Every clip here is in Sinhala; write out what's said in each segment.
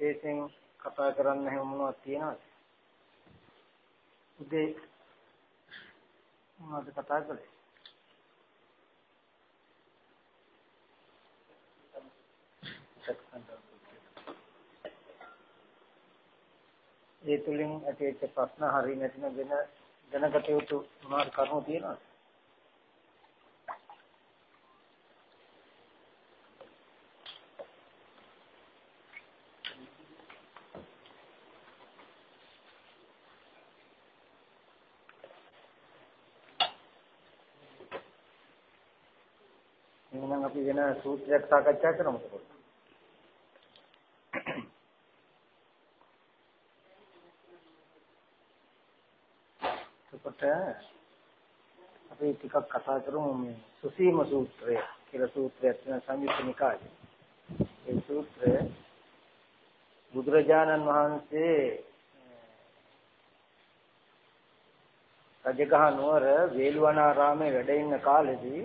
විශේෂයෙන් කතා කරන්න හැම මොනවද තියෙනවද? උදේ මොනවද කතා කළේ? ඒ තුලින් ඇතිවෙච්ච ප්‍රශ්න හරිය නැතිනම් වෙන දැනගත යුතු මොනවාද කරුණු තියෙනවද? එහෙනම් අපි වෙන සූත්‍රයක් සාකච්ඡා කරමුකෝ. එතකොට අපි ටිකක් කතා කරමු මේ සුසීම සූත්‍රය කියලා සූත්‍රයක් තියෙන සංයුත්ත නිකායේ. ඒ සූත්‍රය බුදුරජාණන් වහන්සේ රජගහ නුවර වේළුවනාරාමේ වැඩ ඉන්න කාලෙදී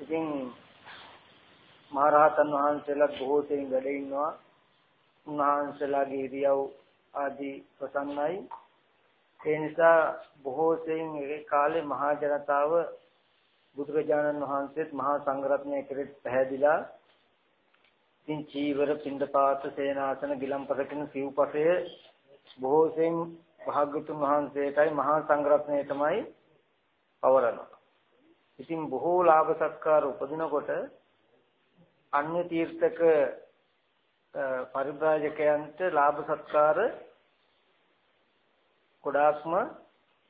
ඉතින් මහරහතන් වහන්සේලා බොහෝ සෙයින් වැඩ ඉන්නවා. උන්වහන්සේලාගේ ඉරියව් ආදී ප්‍රසන්නයි. ඒ නිසා බොහෝ සෙයින් ඒ කාලේ මහා ජනතාව බුදුරජාණන් වහන්සේත් මහා සංඝරත්නය කෙරෙහි පැහැදිලා ඉතින් චීවර පින්ඩපාත සේනාසන ගිලම්පස කියන සිව්පසය බොහෝ සෙයින් භාග්‍යතුන් වහන්සේටයි මහා සංඝරත්නය තමයි පවරනවා. ඉතින් බොහෝ ලාභ සත්කාර උපදිනකොට අන්‍ය තීර්ථක පරිබ්‍රාජකයන්ට ලාභ සත්කාර ගොඩාක්ම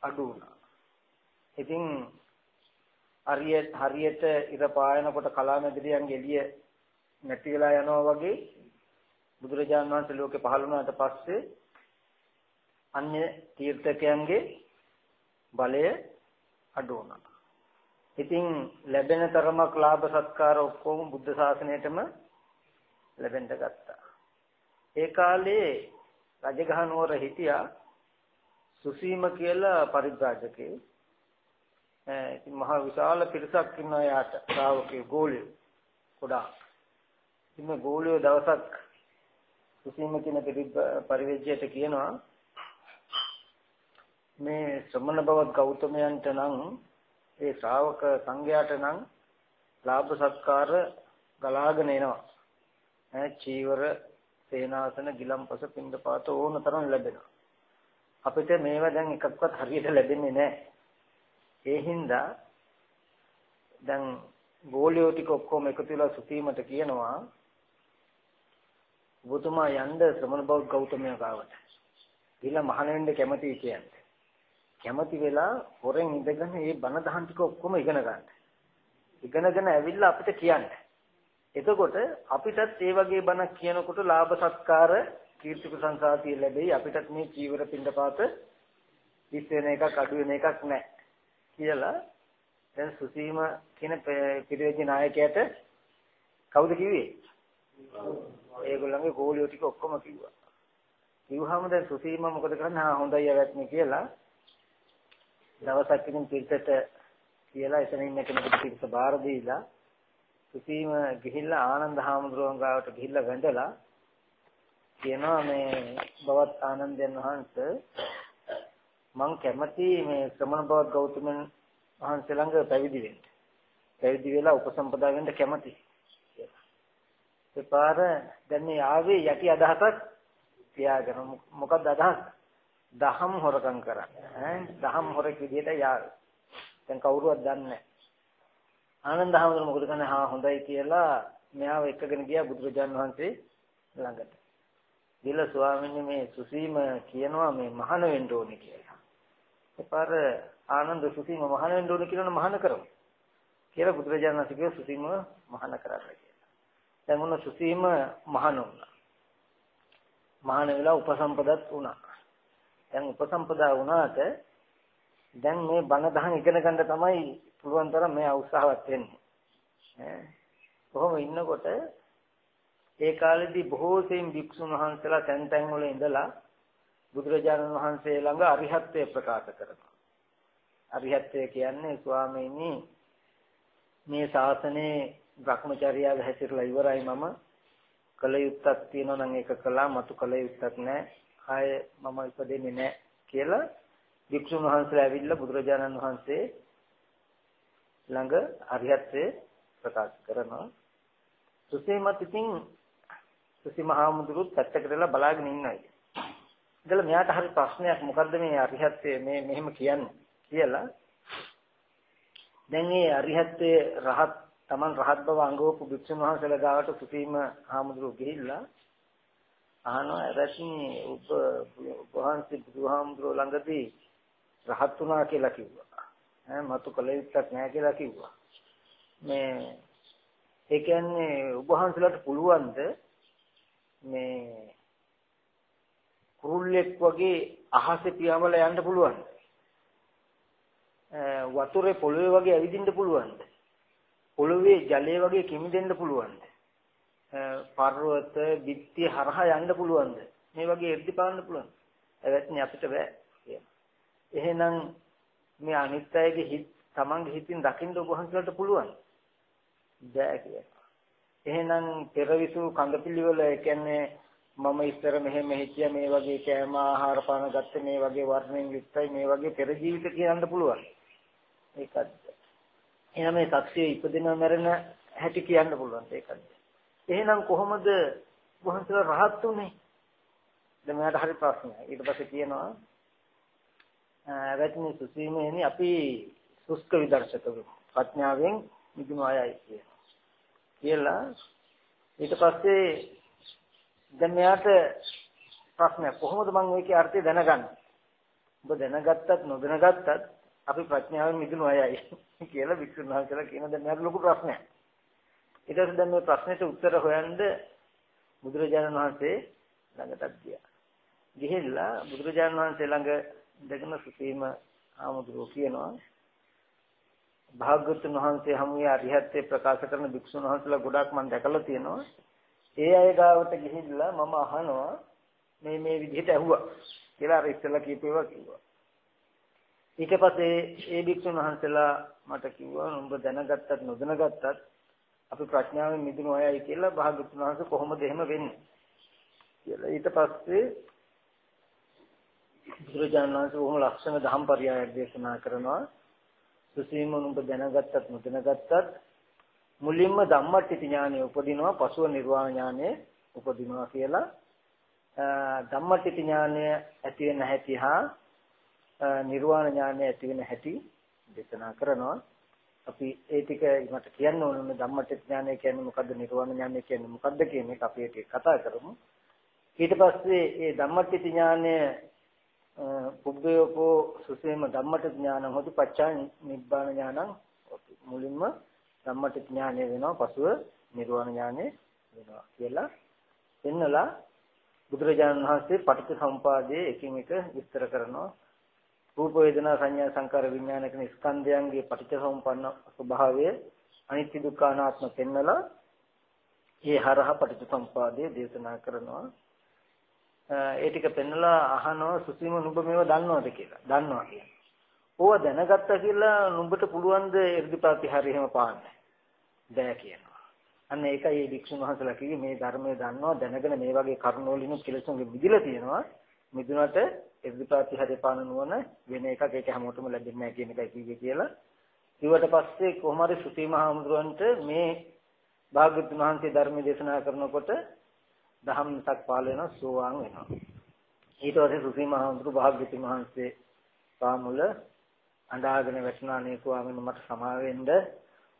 අඩු වුණා. ඉතින් හරියට හරියට ඉර පායනකොට කලාමැදිරියන්ගේ එළිය නැති වෙලා යනවා වගේ බුදුරජාණන් වහන්සේ ලෝකේ පහළ වුණාට පස්සේ අන්‍ය තීර්ථකයන්ගේ බලය අඩු වුණා. ඉතින් ලැබෙන තරමක් ලාභ සත්කාර ඔක්කොම බුද්ධ ශාසනයටම ලැබෙන්න ගත්තා. ඒ කාලේ රජගහ නුවර හිටියා සුසීම කියලා පරිබ්‍රාජකේ. ඉතින් මහා විශාල පිරිසක් ඉන්නවා යාට ශ්‍රාවකයෝ ගෝලියෝ ගොඩාක්. ඉතින් මේ ගෝලියෝ දවසක් සුසීම කියන පරිවේජ්‍යයට කියනවා මේ ශ්‍රමණ බවත් ගෞතමයන්ට නම් ඒ ශ්‍රාවක සංඝයාට නම් ලාභ සත්කාර ගලාගෙන එනවා. ඈ චීවර, සේනාසන, ගිලම්පස, පින්දපාත ඕන තරම් ලැබෙනවා. අපිට මේවා දැන් එකක්වත් හරියට ලැබෙන්නේ නැහැ. ඒ හින්දා දැන් ගෝලියෝ ටික ඔක්කොම එකතු වෙලා සුතීමට කියනවා ඔබතුමා යන්න ශ්‍රමණ බෞද්ධ ගෞතමයා ගාවට. ඊළඟ මහාන වෙන්න කැමතියි කියන්නේ. කැමති වෙලා හොරෙන් ඉඳගෙන මේ බණ දහම් ටික ඔක්කොම ඉගෙන ගන්න. ඉගෙනගෙන ඇවිල්ලා අපිට කියන්න. එතකොට අපිටත් ඒ වගේ බණ කියනකොට ලාභ සත්කාර කීර්ති ප්‍රශංසාතිය ලැබෙයි. අපිටත් මේ චීවර පින්ඩපාත කිස් වෙන එකක් අඩු වෙන එකක් නැහැ. කියලා දැන් සුසීම කියන පිරිවෙජි නායකයාට කවුද කිව්වේ? ඒගොල්ලන්ගේ ගෝලියෝ ටික ඔක්කොම කිව්වා. කිව්වහම දැන් සුසීම මොකද කරන්නේ? හා හොඳයි යවත්නේ කියලා දවසක් ඉතින් පිරිසට කියලා එතන ඉන්න කෙනෙකුට පිරිස බාර දීලා සුසීම ගිහිල්ලා ආනන්ද හාමුදුරුවන් ගාවට ගිහිල්ලා වැඳලා කියනවා මේ බවත් ආනන්දයන් වහන්සේ මං කැමති මේ ශ්‍රමණ බවත් ගෞතමයන් වහන්සේ ළඟ පැවිදි වෙන්න. පැවිදි වෙලා උපසම්පදා වෙන්න කැමති කියලා. ඒ පාර දැන් මේ ආවේ යටි අදහසක් තියාගෙන මොකක්ද අදහස්? දහම් හොරකම් කරන්නේ ඈ දහම් හොරෙක් විදියට යාවි දැන් කවුරුවත් දන්නේ නැහැ. ආනන්ද හැමෝටම මොකද කරන්නේ? හා හොඳයි කියලා මෙයාව එක්කගෙන ගියා බුදුරජාන් වහන්සේ ළඟට. ගිහලා ස්වාමීන් මේ සුසීම කියනවා මේ මහාන වෙන්න ඕනේ කියලා. එපාර ආනන්ද සුසීම මහාන වෙන්න ඕනේ කියනවා මහාන කරමු කියලා බුදුරජාණන් වහන්සේ කිව්වා සුසීම මහාන කරන්න කියලා. දැන් මොන සුසීම මහාන වුණා? මහාන වෙලා උපසම්පදත් වුණා. දැන් උපසම්පදා වුණාට දැන් මේ බණ දහම් ඉගෙන ගන්න තමයි පුළුවන් තරම් මේ උත්සාහවත් වෙන්නේ. ඈ කොහොම ඉන්නකොට ඒ කාලෙදී බොහෝ සෙයින් භික්ෂුන් වහන්සේලා තැන් තැන් වල ඉඳලා බුදුරජාණන් වහන්සේ ළඟ අරිහත්ත්වය ප්‍රකාශ කරනවා. අරිහත්ත්වය කියන්නේ ස්වාමීනි මේ ශාසනයේ භ්‍රමචර්යාව හැසිරලා ඉවරයි මම කල යුත්තක් තියෙනවා නම් ඒක කළා මතු කල යුත්තක් නැහැ ආය මම ඉපදෙන්නේ නැහැ කියලා වික්ෂුන් වහන්සේලා ඇවිල්ලා බුදුරජාණන් වහන්සේ ළඟ අරිහත්ත්වයේ ප්‍රකාශ කරනවා. සුසීමත් ඉතින් සුසි මහමුදුරුත් පැත්තකටලා බලාගෙන ඉන්නවා ඉතල මෙයාට හරි ප්‍රශ්නයක් මොකද්ද මේ අරිහත්ත්වයේ මේ මෙහෙම කියන්නේ කියලා. දැන් මේ අරිහත්ත්වයේ රහත් Taman රහත් බව අංගවපු භික්ෂුන් වහන්සේලා ගාවට සුසීම හාමුදුරුවෝ ගිහිල්ලා අහනවා රැස්නි ඔබ වහන්සේ බුදුහාමුදුරුවෝ ළඟදී රහත් වුණා කියලා කිව්වා. ඈ මතු කල යුත්තක් නැහැ කියලා කිව්වා. මේ ඒ කියන්නේ ඔබ වහන්සේලාට පුළුවන්ද මේ කුරුල්ලෙක් වගේ අහසේ පියාඹලා යන්න පුළුවන්ද? වතුරේ පොළවේ වගේ ඇවිදින්න පුළුවන්ද? පොළවේ ජලයේ වගේ කිමිදෙන්න පුළුවන්ද? පර්වත, බිත්ති හරහා යන්න පුළුවන්ද? මේ වගේ එද්දි පාන්න පුළුවන්. එවත්නි අපිට බෑ එහෙනම් මේ අනිත් අයගේ හිත තමන්ගේ හිතින් දකින්න ඔබ වහන්සේලාට පුළුවන්. බෑ කියලා. එහෙනම් පෙරවිසු කඳපිලිවල ඒ කියන්නේ මම ඉස්සර මෙහෙම හිටියා මේ වගේ කෑම ආහාර පාන ගත්තේ මේ වගේ වර්ණයෙන් යුක්තයි මේ වගේ පෙර ජීවිත කියන්න පුළුවන්. ඒකත්. එහෙනම් මේ සත්‍යයේ ඉපදෙන මරණ හැටි කියන්න පුළුවන් ඒකත්. එහෙනම් කොහොමද වහන්සේලා රහත් උනේ? දැන් මට හරි ප්‍රශ්නයක්. ඊට පස්සේ කියනවා වැටෙන සුසීමේනි අපි සුස්ක විදර්ශකව ප්‍රඥාවෙන් නිදුන අයයි කියනවා. කියලා ඊට පස්සේ දැන් මෙයාට ප්‍රශ්නයක් කොහොමද මම මේකේ අර්ථය දැනගන්නේ? ඔබ දැනගත්තත් නොදැනගත්තත් අපි ප්‍රඥාවෙන් මිදුණු අයයි කියලා වික්ෂුන් වහන්සේලා කියන දැන් මෙයාට ලොකු ප්‍රශ්නයක්. ඊට පස්සේ දැන් මේ ප්‍රශ්නෙට උත්තර හොයන්න බුදුරජාණන් වහන්සේ ළඟටත් ගියා. ගිහිල්ලා බුදුරජාණන් වහන්සේ ළඟ ඉඳගෙන සුසීම ආමුදුරෝ කියනවා භාග්‍යවතුන් වහන්සේ හමුවේ අරිහත්ත්වේ ප්‍රකාශ කරන භික්ෂුන් වහන්සේලා ගොඩක් මම දැකලා තියෙනවා. ඒ අය ගාවට ගිහිල්ලා මම අහනවා මේ මේ විදිහට ඇහුවා කියලා අර ඉස්සෙල්ලා කියපේවා කිව්වා. ඊට පස්සේ ඒ භික්ෂුන් වහන්සේලා මට කිව්වා උඹ දැනගත්තත් නොදැනගත්තත් අපි ප්‍රඥාවෙන් මිදුණු අයයි කියලා භාග්‍යවතුන් වහන්සේ කොහොමද එහෙම වෙන්නේ කියලා. ඊට පස්සේ බුදුරජාණන් වහන්සේ බොහොම ලක්ෂණ දහම් පරයයක් දේශනා කරනවා. සුසීම නුඹ දැනගත්තත් නොදැනගත්තත් මුලින්ම ධම්මට්ටි ඥානය උපදිනවා පසුව නිර්වාණ ඥානය උපදිනවා කියලා ධම්මට්ටි ඥානය ඇති වෙන හැටි හා නිර්වාණ ඥානය ඇති වෙන හැටි දේශනා කරනවා අපි ඒ ටික මට කියන්න ඕනේ ධම්මට්ටි ඥානය කියන්නේ මොකද්ද? නිර්වාණ ඥානය කියන්නේ මොකද්ද කියන එක අපි ඒක කතා කරමු. ඊට පස්සේ මේ ධම්මට්ටි ඥානය පුබ්බයෝකෝ සුසේම ධම්මට ඥානං හොති පච්චා නිබ්බාන ඥානං මුලින්ම ධම්මට ඥානය වෙනවා පසුව නිර්වාණ ඥානය වෙනවා කියලා එන්නලා බුදුරජාණන් වහන්සේ පටිච්ච සමුපාදයේ එකින් එක විස්තර කරනවා. රූප වේදනා සංඥා සංකාර විඥාන කියන ස්කන්ධයන්ගේ පටිච්ච සමුප්පන්න ස්වභාවය අනිත්‍ය දුක්ඛ අනාත්ම පෙන්නලා ඒ හරහා පටිච්ච සමුපාදයේ දේශනා කරනවා ඒ ටික පෙන්නලා අහනවා සුසීම නුඹ මේව දන්නවද කියලා. දන්නවා කියන්නේ. ඕවා දැනගත්තා කියලා නුඹට පුළුවන් ද 이르දි ප්‍රතිහාරය එහෙම පාන්න. බෑ කියනවා. අන්න ඒකයි මේ වික්ෂුන් වහන්සේලා කිව්වේ මේ ධර්මය දන්නවා දැනගෙන මේ වගේ කරුණ වලින් කෙලෙසුන්ගේ මිදිලා තියෙනවා. මිදුනට 이르දි ප්‍රතිහාරය පාන නුවණ වෙන එකක් ඒක හැමෝටම ලැබෙන්නේ නැහැ කියන එකයි කිව්වේ කියලා. ඊට පස්සේ කොහොම හරි සුසීම හාමුදුරන්ට මේ භාග්‍යවතුන් වහන්සේ ධර්ම දේශනා කරනකොට දහම් මිසක් පහළ වෙනවා සෝවාන් වෙනවා. ඊට පස්සේ සුසී මහඳුරු භාග්‍යවතුන් වහන්සේ පාමුල අඬාගෙන වැටුණා නේ ස්වාමීන් මට සමා වෙන්න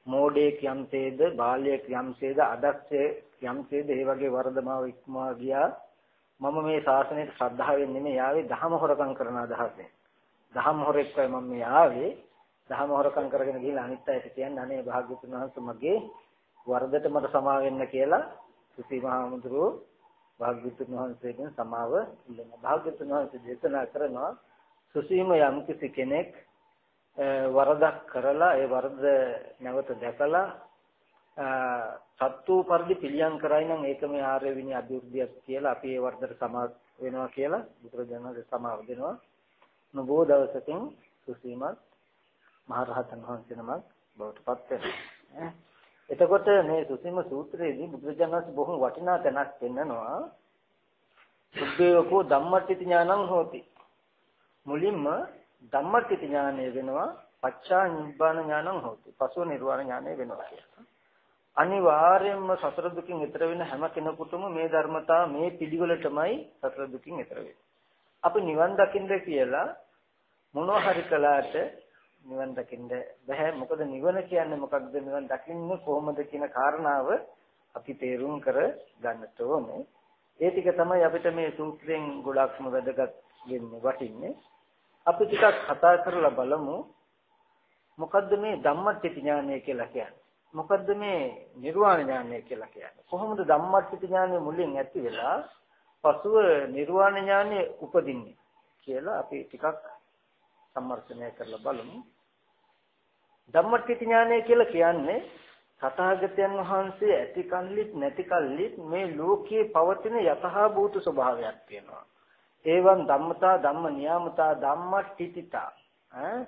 මෝඩයෙක් යම්සේද බාල්යෙක් යම්සේද අදක්ෂේ යම්සේද ඒ වගේ වරදමාව ඉක්මවා ගියා මම මේ ශාසනයට ශ්‍රද්ධාවෙන් නෙමෙයි ආවේ දහම හොරකම් කරන අදහසෙන් දහම හොරෙක්වයි මම මේ ආවේ දහම හොරකම් කරගෙන ගිහලා අනිත් අයට කියන්නේ අනේ භාග්‍යවතුන් වහන්සේ මගේ වරදට මට සමා වෙන්න කියලා සුසී මහමුදුරෝ භාග්‍යවතුන් වහන්සේගෙන් සමාව ඉල්ලනවා. භාග්‍යවතුන් වහන්සේ දේශනා කරනවා සුසීම යම් කිසි කෙනෙක් වරදක් කරලා ඒ වරද නැවත දැකලා සත්තු පරිදි පිළියම් කරයි නම් ඒක මේ ආර්ය විනය අභිවෘද්ධියක් කියලා අපි ඒ වරදට සමාව වෙනවා කියලා බුදුරජාණන් වහන්සේ සමාව දෙනවා. නබෝ දවසකින් සුසීමත් මහරහතන් වහන්සේ නමක් බවට පත් වෙනවා. එතකොට මේ සුසීම සූත්‍රයේදී බුදුරජාණන් වහන්සේ බොහොම වටිනා තැනක් පෙන්නනවා. සුද්ධේවකෝ ධම්මට්ටි ඥානං හෝති. මුලින්ම ධම්මට්ටි ඥානය වෙනවා පච්චා නිබ්බාන ඥානං හෝති. පසුව නිර්වාණ ඥානය වෙනවා කියලා. අනිවාර්යයෙන්ම සතර දුකින් ඈතර වෙන හැම කෙනෙකුටම මේ ධර්මතා මේ පිළිවෙලටමයි සතර දුකින් ඈතර වෙන්නේ. අපි නිවන් දකින්න කියලා මොනවා හරි කළාට නිවන් දකින්න බෑ. මොකද නිවන කියන්නේ මොකක්ද? නිවන් දකින්නේ කොහොමද කියන කාරණාව අපි තේරුම් කර ගන්නට ඕනේ. ඒ ටික තමයි අපිට මේ සූත්‍රයෙන් ගොඩක්ම වැදගත් වෙන්නේ වටින්නේ. අපි ටිකක් කතා කරලා බලමු මොකද්ද මේ ධම්මට්ටි ඥානය කියලා කියන්නේ? මොකද්ද මේ නිර්වාණ ඥානය කියලා කියන්නේ? කොහොමද ධම්මට්ටි ඥානය මුලින් ඇති වෙලා පසුව නිර්වාණ ඥානය උපදින්නේ කියලා අපි ටිකක් සම්මර්ෂණය කරලා බලමු. ධම්මට්ටි ඥානය කියලා කියන්නේ තථාගතයන් වහන්සේ ඇති කල්ලිත් නැති කල්ලිත් මේ ලෝකයේ පවතින යථාභූත ස්වභාවයක් තියෙනවා. ඒවන් ධම්මතා ධම්ම නියාමතා ධම්මට්ටිතිතා ඈ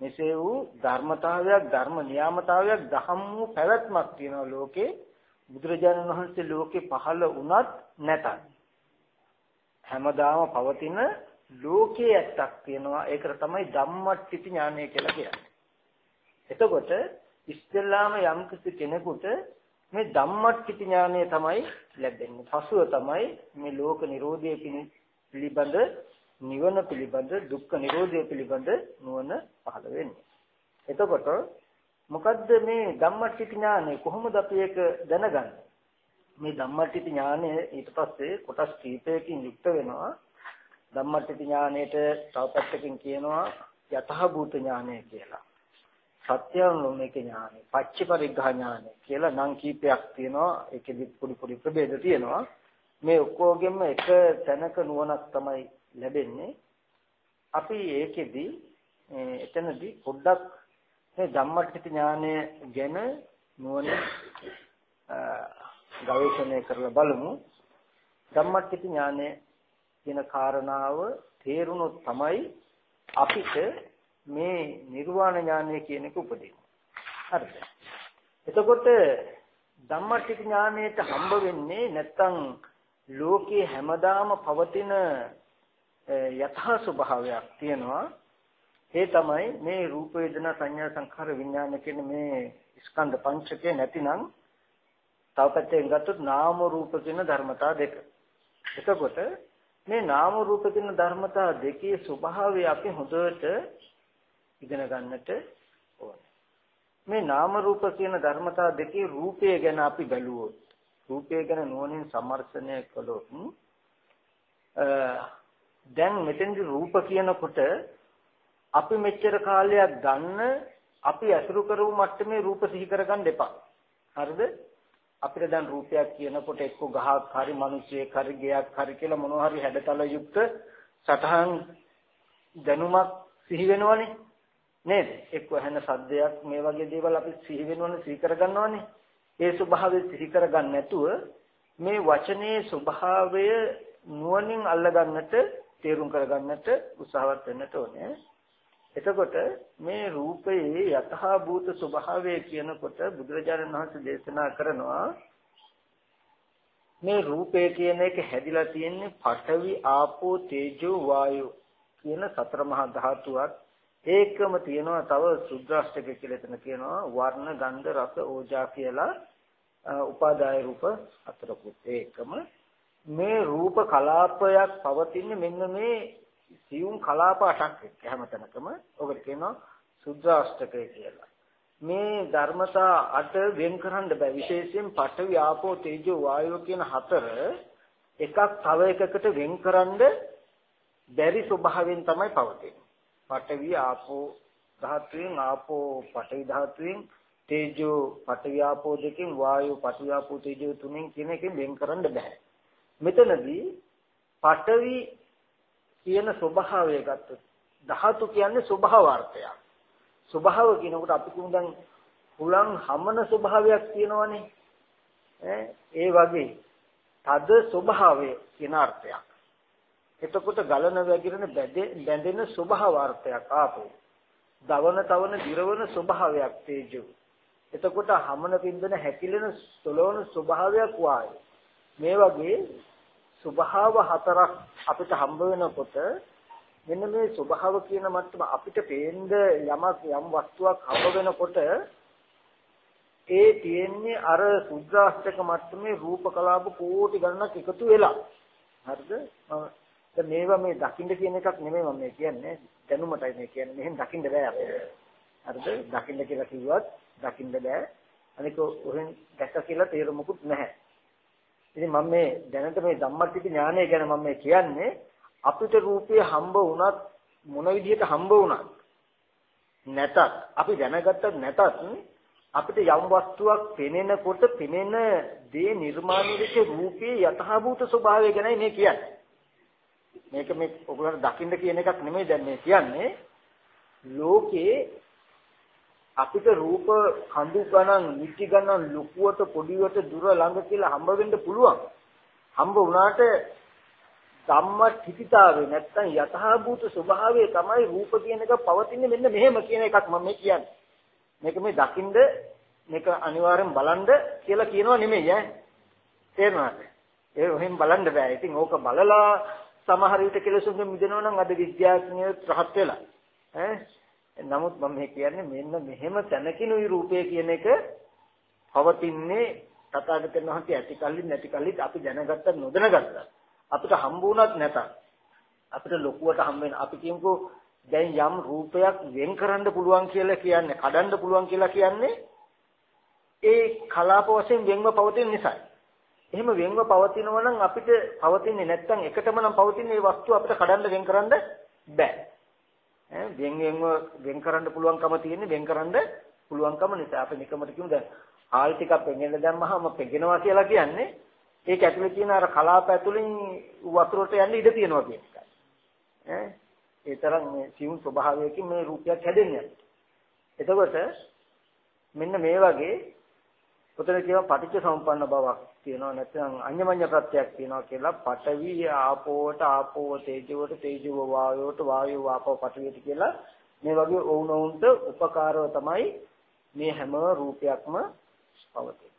මෙසේ වූ ධර්මතාවයක් ධර්ම නියාමතාවයක් දහම් වූ පැවැත්මක් තියෙනවා ලෝකේ බුදුරජාණන් වහන්සේ ලෝකේ පහළ වුණත් නැතත් හැමදාම පවතින ලෝකයේ ඇත්තක් තියෙනවා ඒකට තමයි ධම්මට්ටි ඥානය කියලා කියන්නේ. එතකොට ඉස්තෙල්ලාම යම් කෙනෙකුට මේ ධම්මට්ටි ඥානය තමයි ලැබෙන්නේ. පසුව තමයි මේ ලෝක නිරෝධය පිළිබඳ නිවන පිළිබඳ දුක්ඛ නිරෝධය පිළිබඳ නුවණ පහළ වෙන්නේ. එතකොට මොකද්ද මේ ධම්මට්ටි ඥානය කොහොමද අපි ඒක දැනගන්නේ? මේ ධම්මට්ටි ඥානය ඊට පස්සේ කොටස් කීපයකින් යුක්ත වෙනවා. ධම්මට්ටි ඥානයට තව පැත්තකින් කියනවා යතහභූත ඥානය කියලා. සත්‍යනුමික ඥානය, පච්චපරිග්ඝා ඥානය කියලා නම් කීපයක් තියෙනවා. ඒකෙදි පොඩි පොඩි ප්‍රභේද තියෙනවා. මේ ඔක්කොගෙම එක තැනක නුවණක් තමයි ලැබෙන්නේ. අපි ඒකෙදි එතනදී පොඩ්ඩක් මේ ධම්මට්ටි ඥානය ගැන නුවණ ගවේෂණය කරලා බලමු. ධම්මට්ටි ඥානය කියන කාරණාව තේරුණොත් තමයි අපිට මේ නිර්වාණ ඥානය කියන එක උපදින්නේ. හරිද? එතකොට ධම්මට්ටි ඥානයට හම්බ වෙන්නේ නැත්තම් ලෝකේ හැමදාම පවතින යථා ස්වභාවයක් තියෙනවා ඒ තමයි මේ රූප වේදනා සංඥා සංඛාර විඥාන කියන මේ ස්කන්ධ පංචකය නැතිනම් තව පැත්තෙන් ගත්තොත් නාම රූප කියන ධර්මතා දෙක. එතකොට මේ නාම රූප කියන ධර්මතා දෙකේ ස්වභාවය අපි හොඳට ඉගෙන ගන්නට ඕනේ. මේ නාම රූප කියන ධර්මතා දෙකේ රූපය ගැන අපි බැලුවොත් රූපය ගැන නුවණින් සමර්ථනය කළොත් දැන් මෙතෙන්දි රූප කියනකොට අපි මෙච්චර කාලයක් ගන්න අපි අසුරු කරපු මට්ටමේ රූප සිහි කරගන්න එපා. හරිද? අපිට දැන් රූපයක් කියනකොට එක්ක ගහක් හරි මිනිසෙක් හරි ගයක් හරි කියලා මොනවා හරි හැඩතල යුක්ත සටහන් දැනුමක් සිහි වෙනවනේ. නේද? එක්ක ඇහෙන සද්දයක් මේ වගේ දේවල් අපි සිහි වෙනවනේ සිහි කරගන්නවනේ. ඒ ස්වභාවය සිහි කරගන්න නැතුව මේ වචනේ ස්වභාවය නුවණින් අල්ලගන්නට තේරුම් කරගන්නට උත්සාහවත් වෙන්නට ඕනේ. එතකොට මේ රූපයේ යථා භූත ස්වභාවය කියනකොට බුදුරජාණන් වහන්සේ දේශනා කරනවා මේ රූපය කියන එක හැදිලා තියෙන්නේ පඨවි ආපෝ තේජෝ වායෝ කියන සතර මහා ධාතුවක් ඒකම තියෙනවා තව සුද්‍රාෂ්ටක කියලා එතන කියනවා වර්ණ ගන්ධ රස ඕජා කියලා උපාදාය රූප හතරකුත් ඒකම මේ රූප කලාපයක් පවතින්නේ මෙන්න මේ සියුම් කලාප අටක් එක්ක හැමතැනකම ඔකට කියනවා සුද්‍රාෂ්ටකය කියලා. මේ ධර්මතා අට වෙන් කරන්න බෑ විශේෂයෙන් පඨවි ආපෝ තේජෝ වායෝ කියන හතර එකක් තව එකකට වෙන්කරනද බැරි ස්වභාවයෙන් තමයි පවතින්නේ. පඨවි ආපෝ ධාතුවෙන් ආපෝ පඨවි ධාතුවෙන් තේජෝ පඨවි ආපෝ දෙකෙන් වායෝ පඨවි ආපෝ තේජෝ තුනෙන් කියන එකෙන් වෙන් කරන්න බෑ. මෙතනදී පඨවි කියන ස්වභාවය ගත්තොත් ධාතු කියන්නේ ස්වභාවාර්ථයක්. ස්වභාව කියනකොට අපි කියමු දැන් හුලං හමන ස්වභාවයක් තියෙනවනේ. ඒ වගේ තද ස්වභාවය කියන අර්ථයක්. එතකොට ගලන වැగిරෙන බැඳෙන ස්වභාවාර්ථයක් ආපෝ. දවන තවන දිරවන ස්වභාවයක් තේජෝ. එතකොට හමන පින්දන හැකිලෙන සොලවන ස්වභාවයක් වායි. මේ වගේ ස්වභාව හතරක් අපිට හම්බ වෙනකොට මෙන්න මේ ස්වභාව කියන මට්ටම අපිට පේන්න යමක් යම් වස්තුවක් හම්බ වෙනකොට ඒ තියෙන්නේ අර සුද්‍රාෂ්ටක මට්ටමේ රූප කලාප කෝටි ගණනක් එකතු වෙලා. හරිද? දැන් මේවා මේ දකින්න කියන එකක් නෙමෙයි මම කියන්නේ. දැනුමටයි මේ කියන්නේ. මෙහෙන් දකින්න බෑ අපිට හරිද? දකින්න කියලා කිව්වත් දකින්න බෑ. අනික උහෙන් දැක්ක කියලා තේරුමකුත් නැහැ. ඉතින් මම මේ දැනට මේ ධම්මටික ඥානය ගැන මම මේ කියන්නේ අපිට රූපය හම්බ වුණත් මොන විදිහට හම්බ වුණත් නැතත් අපි දැනගත්තත් නැතත් අපිට යම් වස්තුවක් පෙනෙනකොට පෙනෙන දේ නිර්මාණය වෙච්ච රූපයේ යථාභූත ස්වභාවය ගැනයි මේ කියන්නේ. මේක මේ ඔයගොල්ලන්ට දකින්න කියන එකක් නෙමෙයි දැන් මේ කියන්නේ. ලෝකේ අපිට රූප කඳු ගණන්, නිටි ගණන්, ලොකුවට පොඩිවට දුර ළඟ කියලා හම්බ වෙන්න පුළුවන්. හම්බ වුණාට ධම්ම ඨිතිතාවේ නැත්තම් යථාභූත ස්වභාවය තමයි රූප කියන එක පවතින්නේ මෙන්න මෙහෙම කියන එකක් මම මේ කියන්නේ. මේක මේ දකින්ද මේක අනිවාර්යෙන් බලන්ද කියලා කියනවා නෙමෙයි ඈ. තේරුණාද? ඒ ඔහෙන් බලන්න බෑ. ඉතින් ඕක බලලා සමහර විට කෙලසුන්ගෙන් මිදෙනවා නම් අද විද්‍යාඥයෝ රහත් වෙලා. ඈ නමුත් මම මේ කියන්නේ මෙන්න මෙහෙම තැනකිනුයි රූපය කියන එක පවතින්නේ තථාගතයන් වහන්සේ ඇති කල්ලි නැති කල්ලිත් අපි දැනගත්ත නොදැනගත්ත අපිට හම්බ වුණත් නැතත් අපිට ලොකුවට හම්බ වෙන අපි කියමුකෝ දැන් යම් රූපයක් වෙන් කරන්න පුළුවන් කියලා කියන්නේ කඩන්න පුළුවන් කියලා කියන්නේ ඒ කලාප වශයෙන් වෙන්ව පවතින නිසා. එහෙම වෙන්ව පවතිනවා නම් අපිට පවතින්නේ නැත්නම් එකටම නම් පවතින මේ වස්තුව අපිට කඩන්න වෙන් කරන්න බෑ. ඈ වෙන් වෙන්ව වෙන් කරන්න පුළුවන්කම තියෙන්නේ වෙන් කරන්න පුළුවන්කම නිසා අපි නිකමට කියමු දැන් ආල් ටිකක් පෙඟෙන්න දැම්මහම පෙඟෙනවා කියලා කියන්නේ ඒක ඇතුලේ තියෙන අර කලාප ඇතුලෙන් වතුරට යන්න ඉඩ තියෙනවා කියන එකයි. ඈ ඒ තරම් මේ සිවුම් ස්වභාවයකින් මේ රූපයක් හැදෙන්නේ. එතකොට මෙන්න මේ වගේ උතන කියව පටිච්ච සමුප්පන්න බවක් තියෙනවා නැත්නම් අඤ්ඤමඤ්ඤ ප්‍රත්‍යක් තියෙනවා කියලා පඨවි ආපෝවට ආපෝව තේජෝවට තේජෝව වායෝවට වායෝ ආපෝ පඨවියට කියලා මේ වගේ වුණොන්ට උපකාරව තමයි මේ හැම රූපයක්ම පවතින්නේ.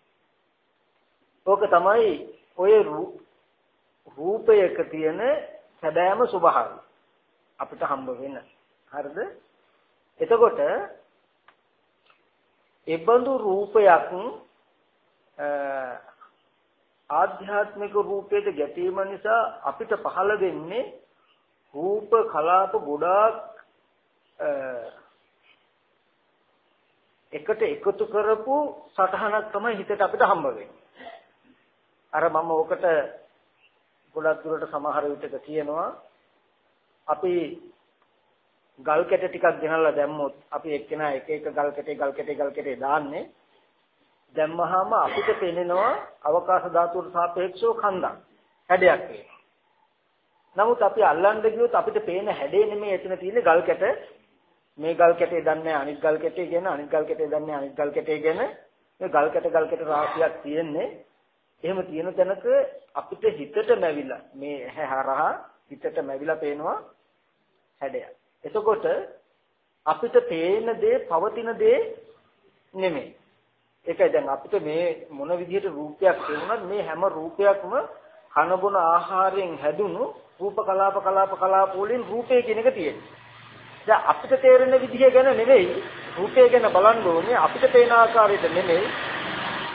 ඕක තමයි ඔය රූපයක තියෙන සැබෑම ස්වභාවය. අපිට හම්බ වෙන. හරිද? එතකොට එබඳු රූපයක් ආධ්‍යාත්මික රූපයට ගැටීම නිසා අපිට පහළ වෙන්නේ රූප කලාප ගොඩාක් එකට එකතු කරපු සටහනක් තමයි හිතට අපිට හම්බ වෙන්නේ. අර මම ඕකට ගොඩක් දුරට සමහර විටක කියනවා අපි ගල් කැට ටිකක් ගෙනල්ලා දැම්මොත් අපි එක්කෙනා එක එක ගල් කැටේ ගල් කැටේ ගල් කැටේ දාන්නේ දැම්මහම අපිට පේනවා අවකාශ ධාතුවට සාපේක්ෂව කන්දක් හැඩයක් වෙනවා. නමුත් අපි අල්ලන්න ගියොත් අපිට පේන හැඩේ නෙමෙයි එතන තියෙන්නේ ගල් කැට මේ ගල් කැටේ දන්නේ අනිත් ගල් කැටේ ගැන අනිත් ගල් කැටේ දන්නේ අනිත් ගල් කැටේ ගැන මේ ගල් කැට ගල් කැට රාශියක් තියෙන්නේ එහෙම තියෙන තැනක අපිට හිතට මැවිලා මේ හැහරහා හිතට මැවිලා පේනවා හැඩයක්. එතකොට අපිට පේන දේ පවතින දේ නෙමෙයි. ඒකයි දැන් අපිට මේ මොන විදිහට රූපයක් ලැබුණත් මේ හැම රූපයක්ම කන බොන ආහාරයෙන් හැදුණු රූප කලාප කලාප කලාප වලින් රූපය කියන එක තියෙනවා. දැන් අපිට තේරෙන විදිහ ගැන නෙමෙයි රූපය ගැන බලන්න ඕනේ අපිට පේන ආකාරයට නෙමෙයි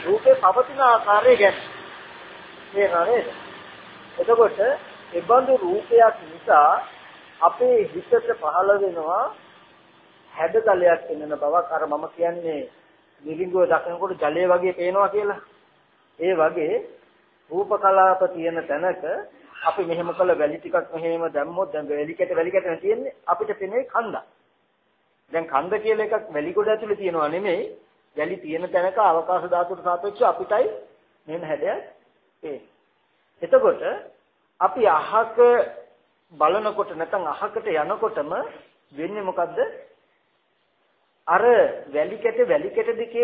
රූපේ පවතින ආකාරය ගැන. තේරෙනවද? එතකොට ඒ බඳු රූපයක් නිසා අපේ හිතට පහළ වෙනවා හැඩතලයක් වෙනන බවක් අර මම කියන්නේ මිලිඟුව දකිනකොට ජලය වගේ පේනවා කියලා. ඒ වගේ රූප කලාප තියෙන තැනක අපි මෙහෙම කළ වැලි ටිකක් මෙහෙම දැම්මොත් දැන් වැලි කැට වැලි කැට තියෙන්නේ අපිට පෙනේ කන්ද. දැන් කන්ද කියලා එකක් වැලි කොට ඇතුලේ තියෙනවා නෙමෙයි. වැලි තියෙන තැනක අවකාශ ධාතුවට සාපේක්ෂව අපිටයි මෙන්න හැඩයක් පේන්නේ. එතකොට අපි අහක බලනකොට නැත්නම් අහකට යනකොටම වෙන්නේ මොකද්ද? අර වැලි කැට වැලි කැට දෙකේ